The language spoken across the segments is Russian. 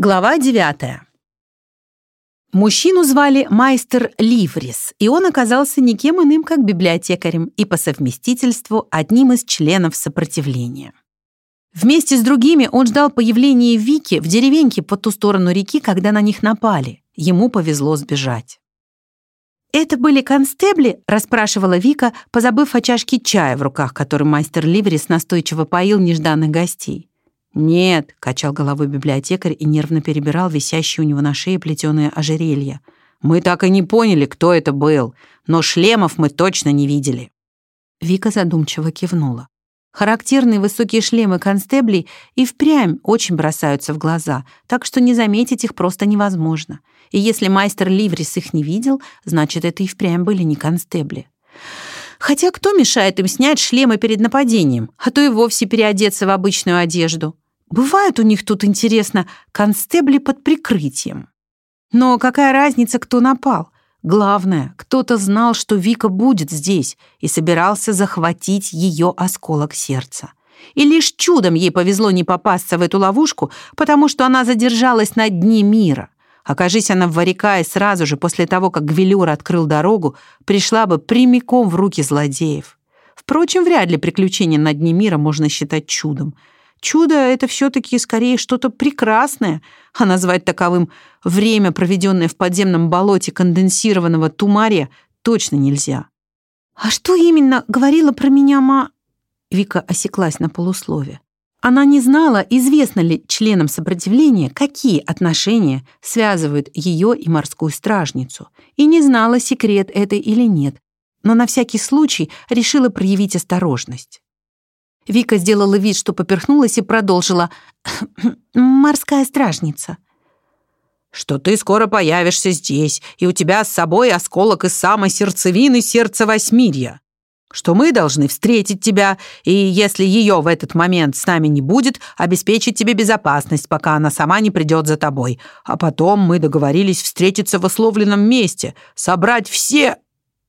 Глава 9. Мужчину звали майстер Ливрис, и он оказался никем иным, как библиотекарем и по совместительству одним из членов сопротивления. Вместе с другими он ждал появления Вики в деревеньке по ту сторону реки, когда на них напали. Ему повезло сбежать. «Это были констебли?» — расспрашивала Вика, позабыв о чашке чая в руках, которым мастер Ливрис настойчиво поил нежданных гостей. «Нет», — качал головой библиотекарь и нервно перебирал висящие у него на шее плетеное ожерелье. «Мы так и не поняли, кто это был, но шлемов мы точно не видели». Вика задумчиво кивнула. Характерные высокие шлемы констеблей и впрямь очень бросаются в глаза, так что не заметить их просто невозможно. И если мастер Ливрис их не видел, значит, это и впрямь были не констебли. Хотя кто мешает им снять шлемы перед нападением, а то и вовсе переодеться в обычную одежду? Бывает у них тут, интересно, констебли под прикрытием. Но какая разница, кто напал? Главное, кто-то знал, что Вика будет здесь и собирался захватить ее осколок сердца. И лишь чудом ей повезло не попасться в эту ловушку, потому что она задержалась на дне мира. Окажись она в Варикае сразу же после того, как Гвелюр открыл дорогу, пришла бы прямиком в руки злодеев. Впрочем, вряд ли приключение на дне мира можно считать чудом — Чудо — это все-таки скорее что-то прекрасное, а назвать таковым время, проведенное в подземном болоте конденсированного тумария, точно нельзя. «А что именно говорила про меня ма...» Вика осеклась на полуслове. Она не знала, известно ли членам сопротивления, какие отношения связывают ее и морскую стражницу, и не знала, секрет это или нет, но на всякий случай решила проявить осторожность. Вика сделала вид, что поперхнулась и продолжила. «Морская стражница». «Что ты скоро появишься здесь, и у тебя с собой осколок из самой сердцевины сердца Восьмирья. Что мы должны встретить тебя, и если ее в этот момент с нами не будет, обеспечить тебе безопасность, пока она сама не придет за тобой. А потом мы договорились встретиться в условленном месте, собрать все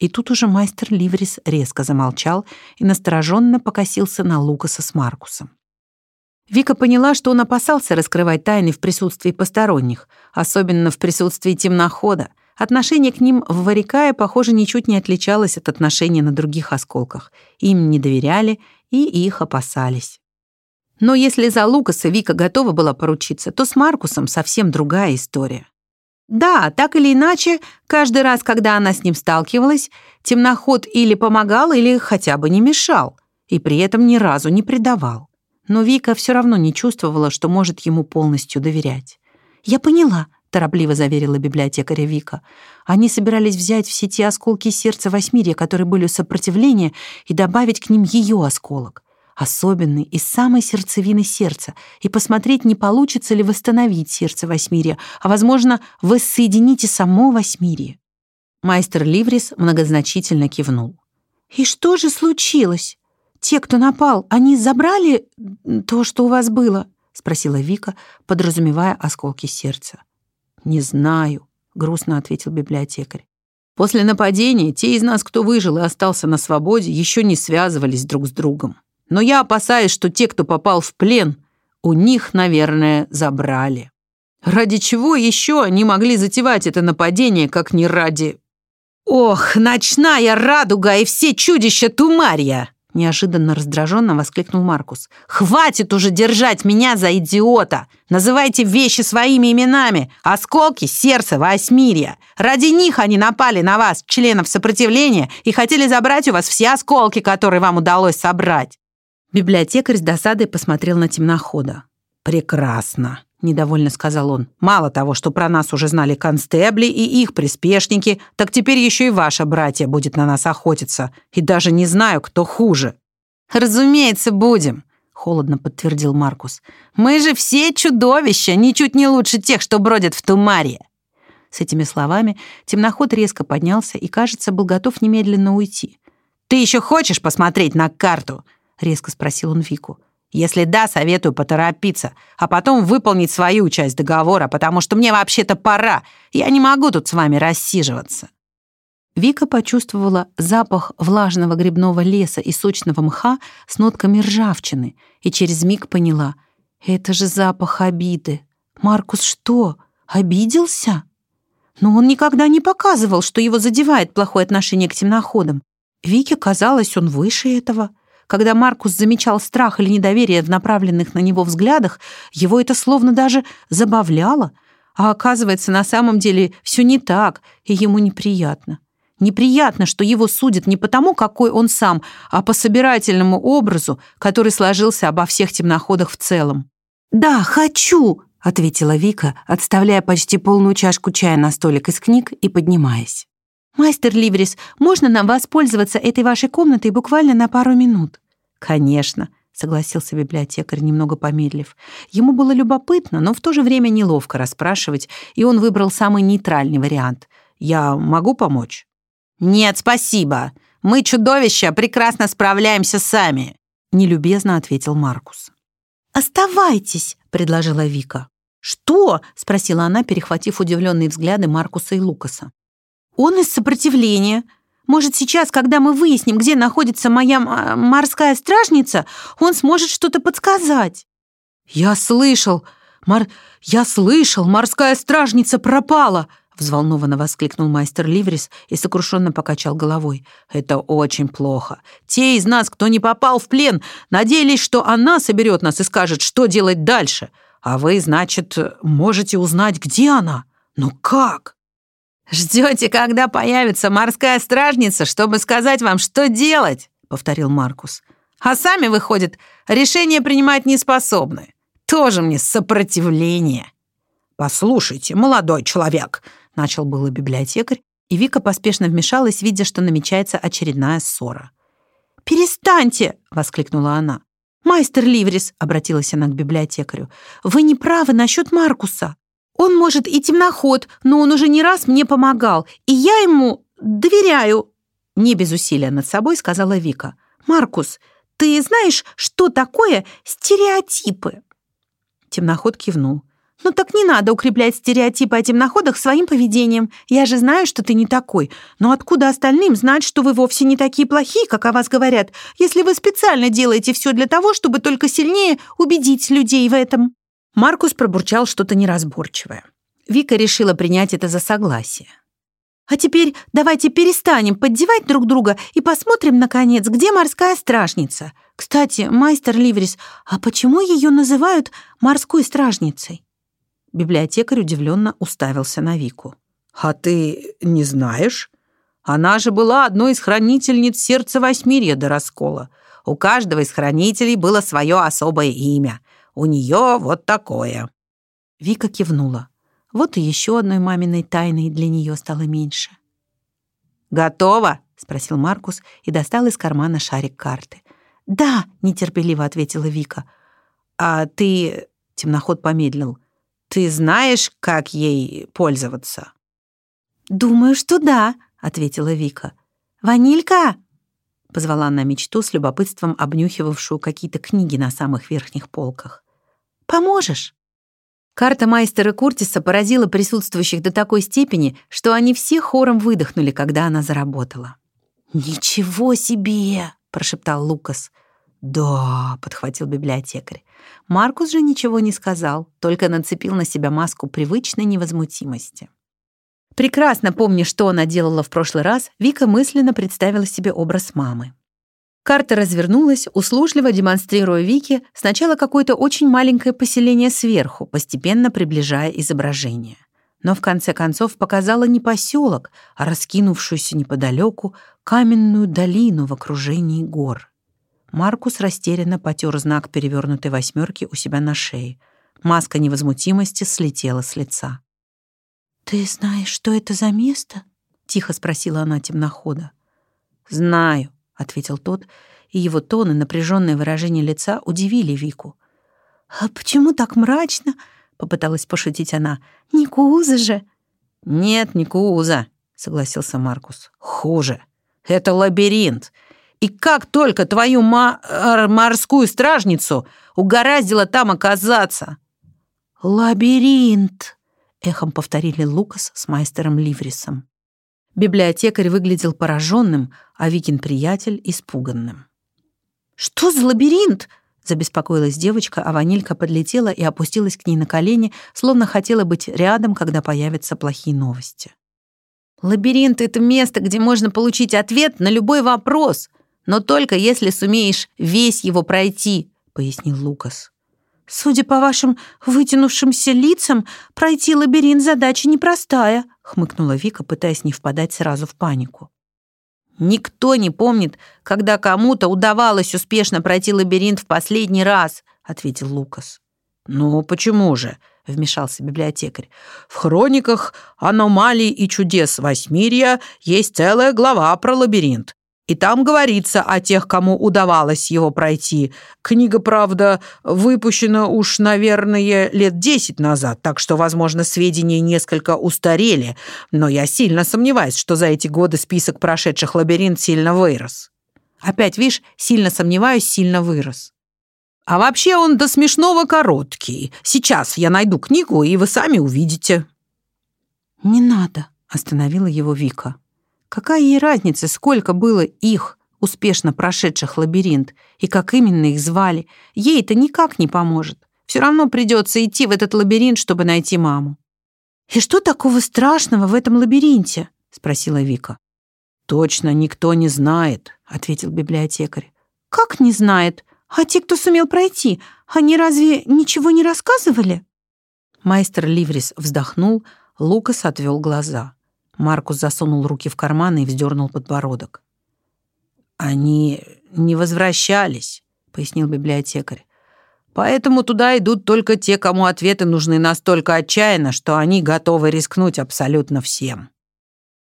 и тут уже мастер Ливрис резко замолчал и настороженно покосился на Лукаса с Маркусом. Вика поняла, что он опасался раскрывать тайны в присутствии посторонних, особенно в присутствии темнохода. Отношение к ним в Варикае, похоже, ничуть не отличалось от отношения на других осколках. Им не доверяли и их опасались. Но если за Лукаса Вика готова была поручиться, то с Маркусом совсем другая история. Да, так или иначе, каждый раз, когда она с ним сталкивалась, темноход или помогал, или хотя бы не мешал, и при этом ни разу не предавал. Но Вика все равно не чувствовала, что может ему полностью доверять. «Я поняла», — торопливо заверила библиотекаря Вика. Они собирались взять все те осколки сердца Восьмирия, которые были у сопротивления, и добавить к ним ее осколок особенный из самой сердцевины сердца, и посмотреть, не получится ли восстановить сердце Восьмирия, а, возможно, воссоединить и само Восьмирие. Майстер Ливрис многозначительно кивнул. «И что же случилось? Те, кто напал, они забрали то, что у вас было?» — спросила Вика, подразумевая осколки сердца. «Не знаю», — грустно ответил библиотекарь. «После нападения те из нас, кто выжил и остался на свободе, еще не связывались друг с другом. Но я опасаюсь, что те, кто попал в плен, у них, наверное, забрали. Ради чего еще они могли затевать это нападение, как не ради... «Ох, ночная радуга и все чудища Тумарья!» Неожиданно раздраженно воскликнул Маркус. «Хватит уже держать меня за идиота! Называйте вещи своими именами! Осколки сердца Восьмирья! Ради них они напали на вас, членов сопротивления, и хотели забрать у вас все осколки, которые вам удалось собрать!» Библиотекарь с досадой посмотрел на темнохода. «Прекрасно», — недовольно сказал он. «Мало того, что про нас уже знали констебли и их приспешники, так теперь еще и ваша братья будет на нас охотиться. И даже не знаю, кто хуже». «Разумеется, будем», — холодно подтвердил Маркус. «Мы же все чудовища, ничуть не лучше тех, что бродят в Тумаре». С этими словами темноход резко поднялся и, кажется, был готов немедленно уйти. «Ты еще хочешь посмотреть на карту?» — резко спросил он Вику. «Если да, советую поторопиться, а потом выполнить свою часть договора, потому что мне вообще-то пора. Я не могу тут с вами рассиживаться». Вика почувствовала запах влажного грибного леса и сочного мха с нотками ржавчины и через миг поняла — это же запах обиды. Маркус что, обиделся? Но он никогда не показывал, что его задевает плохое отношение к темноходам. Вике казалось, он выше этого. Когда Маркус замечал страх или недоверие в направленных на него взглядах, его это словно даже забавляло. А оказывается, на самом деле все не так, и ему неприятно. Неприятно, что его судят не потому, какой он сам, а по собирательному образу, который сложился обо всех темноходах в целом. «Да, хочу!» — ответила Вика, отставляя почти полную чашку чая на столик из книг и поднимаясь. «Мастер Ливрис, можно нам воспользоваться этой вашей комнатой буквально на пару минут?» «Конечно», — согласился библиотекарь, немного помедлив. Ему было любопытно, но в то же время неловко расспрашивать, и он выбрал самый нейтральный вариант. «Я могу помочь?» «Нет, спасибо. Мы, чудовища, прекрасно справляемся сами», — нелюбезно ответил Маркус. «Оставайтесь», — предложила Вика. «Что?» — спросила она, перехватив удивленные взгляды Маркуса и Лукаса. Он из сопротивления. Может, сейчас, когда мы выясним, где находится моя морская стражница, он сможет что-то подсказать. Я слышал, Мар... я слышал, морская стражница пропала, взволнованно воскликнул мастер Ливрис и сокрушенно покачал головой. Это очень плохо. Те из нас, кто не попал в плен, надеялись, что она соберет нас и скажет, что делать дальше. А вы, значит, можете узнать, где она? Но как? «Ждете, когда появится морская стражница, чтобы сказать вам, что делать?» — повторил Маркус. «А сами, выходит, решение принимать не способны. Тоже мне сопротивление». «Послушайте, молодой человек», — начал было библиотекарь, и Вика поспешно вмешалась, видя, что намечается очередная ссора. «Перестаньте!» — воскликнула она. «Майстер Ливрис», — обратилась она к библиотекарю, — «вы не правы насчет Маркуса. Он, может, и темноход, но он уже не раз мне помогал, и я ему доверяю». Не без усилия над собой сказала Вика. «Маркус, ты знаешь, что такое стереотипы?» Темноход кивнул. «Ну так не надо укреплять стереотипы о темноходах своим поведением. Я же знаю, что ты не такой. Но откуда остальным знать, что вы вовсе не такие плохие, как о вас говорят, если вы специально делаете все для того, чтобы только сильнее убедить людей в этом?» Маркус пробурчал что-то неразборчивое. Вика решила принять это за согласие. «А теперь давайте перестанем поддевать друг друга и посмотрим, наконец, где морская стражница. Кстати, майстер Ливрис, а почему ее называют морской стражницей?» Библиотекарь удивленно уставился на Вику. «А ты не знаешь? Она же была одной из хранительниц сердца Восьмирья до раскола. У каждого из хранителей было свое особое имя. У нее вот такое». Вика кивнула. Вот и еще одной маминой тайной для нее стало меньше. «Готово?» — спросил Маркус и достал из кармана шарик карты. «Да», — нетерпеливо ответила Вика. «А ты...» — темноход помедлил. «Ты знаешь, как ей пользоваться?» «Думаю, что да», — ответила Вика. «Ванилька!» — позвала она мечту с любопытством, обнюхивавшую какие-то книги на самых верхних полках. «Поможешь?» Карта майстера Куртиса поразила присутствующих до такой степени, что они все хором выдохнули, когда она заработала. «Ничего себе!» — прошептал Лукас. «Да», — подхватил библиотекарь. Маркус же ничего не сказал, только нацепил на себя маску привычной невозмутимости. Прекрасно помня, что она делала в прошлый раз, Вика мысленно представила себе образ мамы. Карта развернулась, услужливо демонстрируя Вике сначала какое-то очень маленькое поселение сверху, постепенно приближая изображение. Но в конце концов показала не поселок, а раскинувшуюся неподалеку каменную долину в окружении гор. Маркус растерянно потер знак перевернутой восьмерки у себя на шее. Маска невозмутимости слетела с лица. «Ты знаешь, что это за место?» — тихо спросила она темнохода. «Знаю», — ответил тот, и его тон и напряженное выражение лица удивили Вику. «А почему так мрачно?» — попыталась пошутить она. «Не Кууза же!» «Нет, не Кууза», — согласился Маркус. «Хуже. Это лабиринт. И как только твою ма морскую стражницу угораздило там оказаться?» «Лабиринт!» Эхом повторили Лукас с майстером Ливрисом. Библиотекарь выглядел пораженным, а Викин приятель — испуганным. «Что за лабиринт?» — Забеспокоилась девочка, а ванилька подлетела и опустилась к ней на колени, словно хотела быть рядом, когда появятся плохие новости. «Лабиринт — это место, где можно получить ответ на любой вопрос, но только если сумеешь весь его пройти», — пояснил Лукас. «Судя по вашим вытянувшимся лицам, пройти лабиринт задача непростая», — хмыкнула Вика, пытаясь не впадать сразу в панику. Никто не помнит, когда кому-то удавалось успешно пройти лабиринт в последний раз, ответил Лукас. Ну, почему же? вмешался библиотекарь. В хрониках аномалий и чудес Восьмирья есть целая глава про лабиринт. И там говорится о тех, кому удавалось его пройти. Книга, правда, выпущена уж, наверное, лет десять назад, так что, возможно, сведения несколько устарели, но я сильно сомневаюсь, что за эти годы список прошедших лабиринт сильно вырос. Опять, видишь, сильно сомневаюсь, сильно вырос. А вообще он до смешного короткий. Сейчас я найду книгу, и вы сами увидите. «Не надо», — остановила его Вика. Какая ей разница, сколько было их, успешно прошедших лабиринт, и как именно их звали? Ей это никак не поможет. Все равно придется идти в этот лабиринт, чтобы найти маму. «И что такого страшного в этом лабиринте?» — спросила Вика. «Точно никто не знает», — ответил библиотекарь. «Как не знает? А те, кто сумел пройти, они разве ничего не рассказывали?» Майстер Ливрис вздохнул, Лукас отвел глаза. Маркус засунул руки в карманы и вздернул подбородок. «Они не возвращались», — пояснил библиотекарь. «Поэтому туда идут только те, кому ответы нужны настолько отчаянно, что они готовы рискнуть абсолютно всем».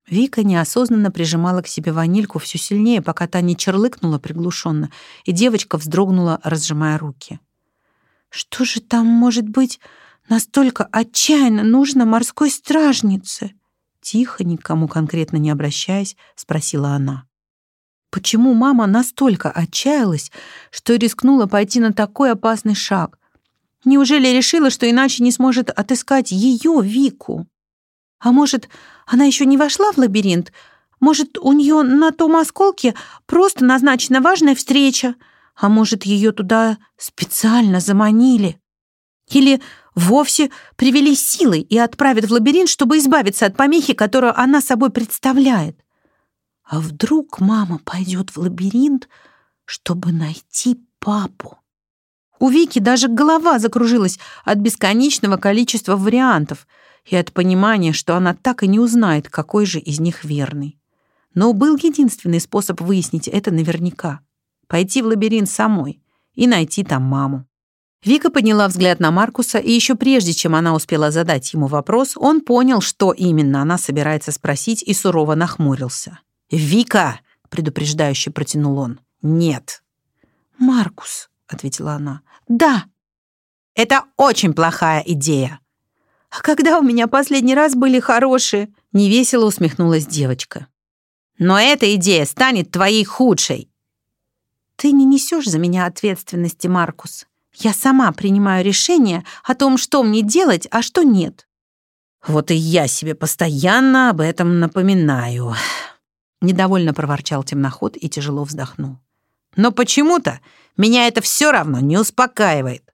Вика неосознанно прижимала к себе ванильку все сильнее, пока та не черлыкнула приглушенно, и девочка вздрогнула, разжимая руки. «Что же там может быть настолько отчаянно нужно морской стражнице?» Тихо, никому конкретно не обращаясь, спросила она. Почему мама настолько отчаялась, что рискнула пойти на такой опасный шаг? Неужели решила, что иначе не сможет отыскать ее, Вику? А может, она еще не вошла в лабиринт? Может, у нее на том осколке просто назначена важная встреча? А может, ее туда специально заманили? Или вовсе привели силой и отправят в лабиринт, чтобы избавиться от помехи, которую она собой представляет. А вдруг мама пойдет в лабиринт, чтобы найти папу? У Вики даже голова закружилась от бесконечного количества вариантов и от понимания, что она так и не узнает, какой же из них верный. Но был единственный способ выяснить это наверняка — пойти в лабиринт самой и найти там маму. Вика подняла взгляд на Маркуса, и еще прежде, чем она успела задать ему вопрос, он понял, что именно она собирается спросить, и сурово нахмурился. «Вика!» — предупреждающе протянул он. «Нет». «Маркус», — ответила она. «Да». «Это очень плохая идея». «А когда у меня последний раз были хорошие?» — невесело усмехнулась девочка. «Но эта идея станет твоей худшей». «Ты не несешь за меня ответственности, Маркус. Я сама принимаю решение о том, что мне делать, а что нет. Вот и я себе постоянно об этом напоминаю. Недовольно проворчал темноход и тяжело вздохнул. Но почему-то меня это все равно не успокаивает.